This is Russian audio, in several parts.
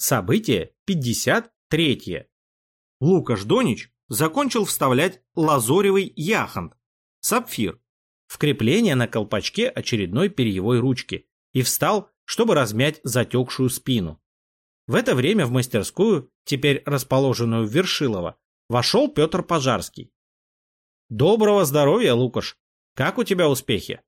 Событие 53. Лукаш Донич закончил вставлять лазоревый яхонт, сапфир, в крепление на колпачке очередной перьевой ручки и встал, чтобы размять затекшую спину. В это время в мастерскую, теперь расположенную в Вершилово, вошел Петр Пожарский. «Доброго здоровья, Лукаш! Как у тебя успехи?»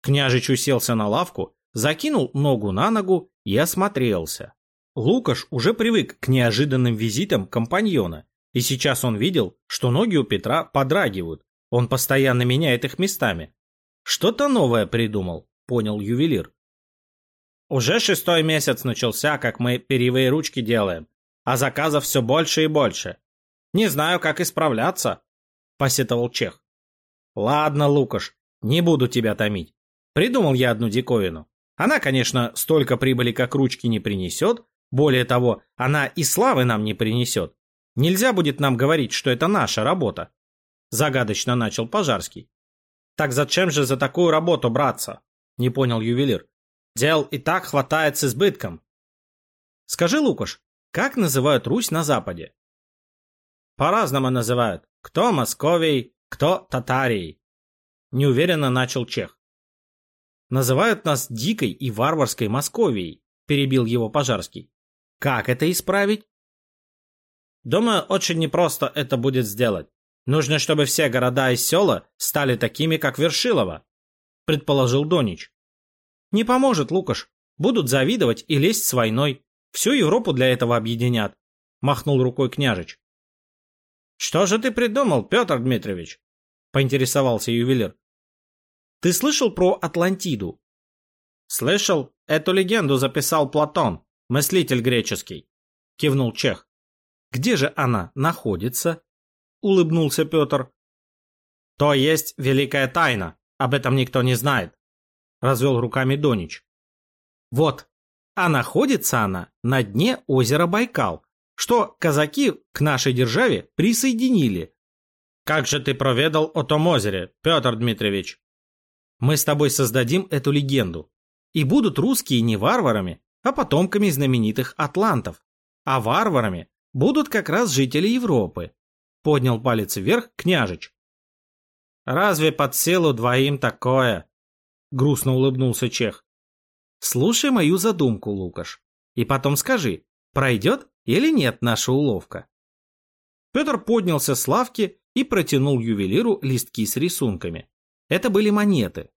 Княжич уселся на лавку, закинул ногу на ногу и осмотрелся. Лукаш уже привык к неожиданным визитам компаньона, и сейчас он видел, что ноги у Петра подрагивают, он постоянно меняет их местами. Что-то новое придумал, понял ювелир. Уже шестой месяц начался, как мы перьевые ручки делаем, а заказов все больше и больше. Не знаю, как исправляться, посетовал Чех. Ладно, Лукаш, не буду тебя томить. Придумал я одну диковину. Она, конечно, столько прибыли, как ручки, не принесет, более того, она и славы нам не принесет. Нельзя будет нам говорить, что это наша работа. Загадочно начал Пожарский. Так зачем же за такую работу браться? Не понял ювелир. Дел и так хватает с избытком. Скажи, Лукаш, как называют Русь на Западе? По-разному называют. Кто Московией, кто Татарией. Неуверенно начал Чех. Называют нас дикой и варварской Московией, перебил его Пожарский. Как это исправить? Думаю, очень непросто это будет сделать. Нужно, чтобы все города и села стали такими, как Вершилово, предположил Донич. Не поможет, Лукаш. Будут завидовать и лезть с войной. Всю Европу для этого объединят, махнул рукой княжич. Что же ты придумал, Петр Дмитриевич? поинтересовался ювелир. Ты слышал про Атлантиду? Слышал, эту легенду записал Платон, мыслитель греческий, кивнул Чех. Где же она находится? улыбнулся Петр. То есть великая тайна, об этом никто не знает, развел руками Донич. Вот, а находится она на дне озера Байкал, что казаки к нашей державе присоединили. Как же ты проведал о том озере, Петр Дмитриевич? Мы с тобой создадим эту легенду. И будут русские не варварами, а потомками знаменитых атлантов. А варварами будут как раз жители Европы. Поднял палец вверх княжич. Разве под силу двоим такое? Грустно улыбнулся чех. Слушай мою задумку, Лукаш. И потом скажи, пройдет или нет наша уловка? Петр поднялся с лавки и протянул ювелиру листки с рисунками. Это были монеты.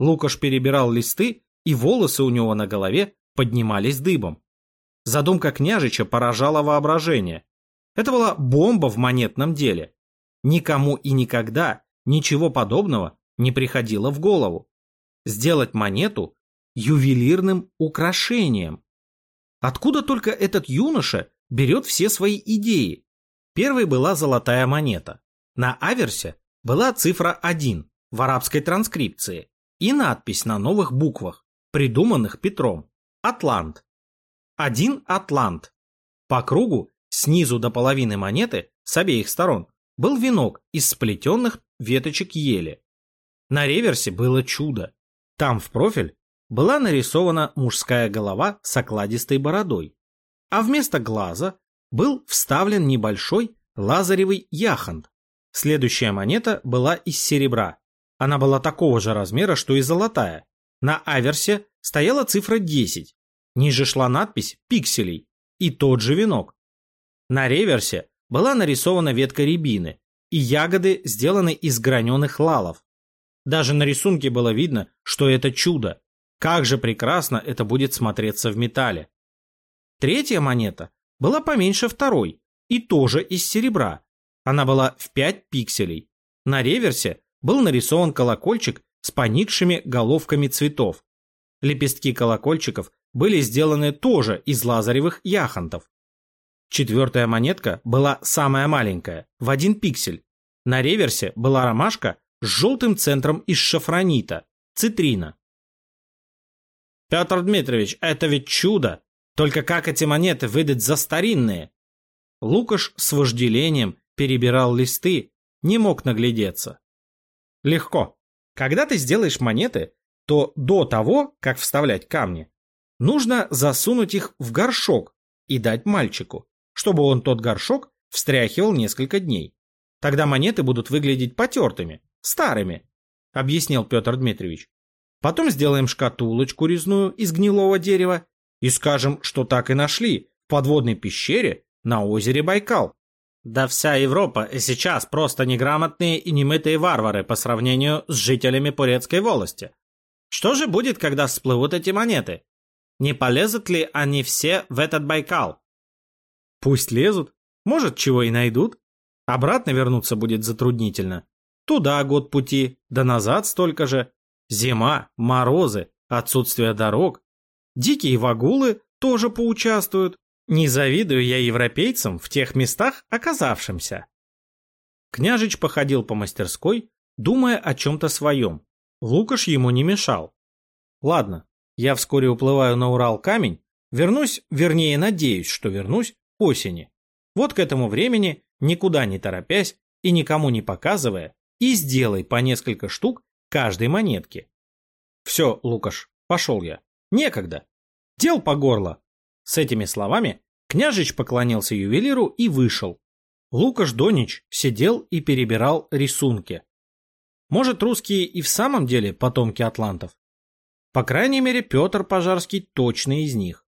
Лукаш перебирал листы, и волосы у него на голове поднимались дыбом. Задумка княжича поражала воображение. Это была бомба в монетном деле. Никому и никогда ничего подобного не приходило в голову. Сделать монету ювелирным украшением. Откуда только этот юноша берет все свои идеи? Первой была золотая монета. На аверсе была цифра 1 в арабской транскрипции и надпись на новых буквах, придуманных Петром. Атлант. Один атлант. По кругу, снизу до половины монеты, с обеих сторон, был венок из сплетенных веточек ели. На реверсе было чудо. Там в профиль была нарисована мужская голова с окладистой бородой, а вместо глаза был вставлен небольшой лазаревый яхонт. Следующая монета была из серебра. Она была такого же размера, что и золотая. На аверсе стояла цифра 10. Ниже шла надпись «Пикселей» и тот же венок. На реверсе была нарисована ветка рябины, и ягоды сделаны из граненых лалов. Даже на рисунке было видно, что это чудо. Как же прекрасно это будет смотреться в металле. Третья монета была поменьше второй и тоже из серебра. Она была в 5 пикселей. На реверсе был нарисован колокольчик с поникшими головками цветов. Лепестки колокольчиков были сделаны тоже из лазаревых яхонтов. Четвертая монетка была самая маленькая, в один пиксель. На реверсе была ромашка с желтым центром из шафранита, цитрина. «Петр Дмитриевич, это ведь чудо! Только как эти монеты выдать за старинные?» Лукаш с вожделением перебирал листы, не мог наглядеться. «Легко. Когда ты сделаешь монеты, то до того, как вставлять камни, нужно засунуть их в горшок и дать мальчику, чтобы он тот горшок встряхивал несколько дней. Тогда монеты будут выглядеть потертыми, старыми, объяснил Петр Дмитриевич. Потом сделаем шкатулочку резную из гнилого дерева и скажем, что так и нашли в подводной пещере на озере Байкал. Да вся Европа и сейчас просто неграмотные и немытые варвары по сравнению с жителями Порецкой волости. Что же будет, когда всплывут эти монеты? Не полезут ли они все в этот Байкал? Пусть лезут. Может, чего и найдут. Обратно вернуться будет затруднительно. Туда год пути, да назад столько же. Зима, морозы, отсутствие дорог. Дикие вагулы тоже поучаствуют. Не завидую я европейцам в тех местах оказавшимся. Княжич походил по мастерской, думая о чем-то своем. Лукаш ему не мешал. Ладно, я вскоре уплываю на Урал камень, вернусь, вернее надеюсь, что вернусь к осени. Вот к этому времени, никуда не торопясь и никому не показывая, и сделай по несколько штук каждой монетки. Все, Лукаш, пошел я. Некогда. Дел по горло. С этими словами княжич поклонился ювелиру и вышел. Лукаш Донич сидел и перебирал рисунки. Может, русские и в самом деле потомки атлантов? По крайней мере, Петр Пожарский точно из них.